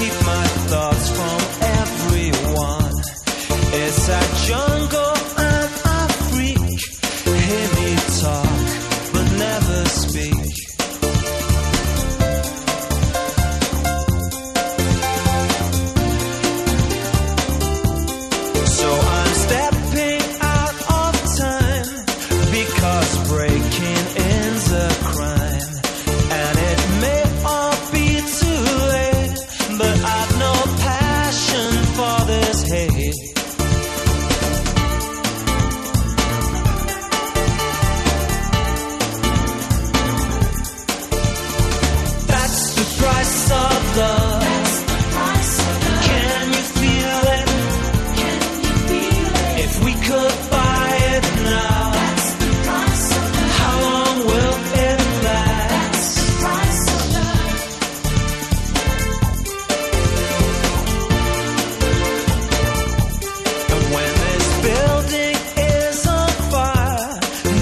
keep my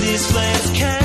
this last count.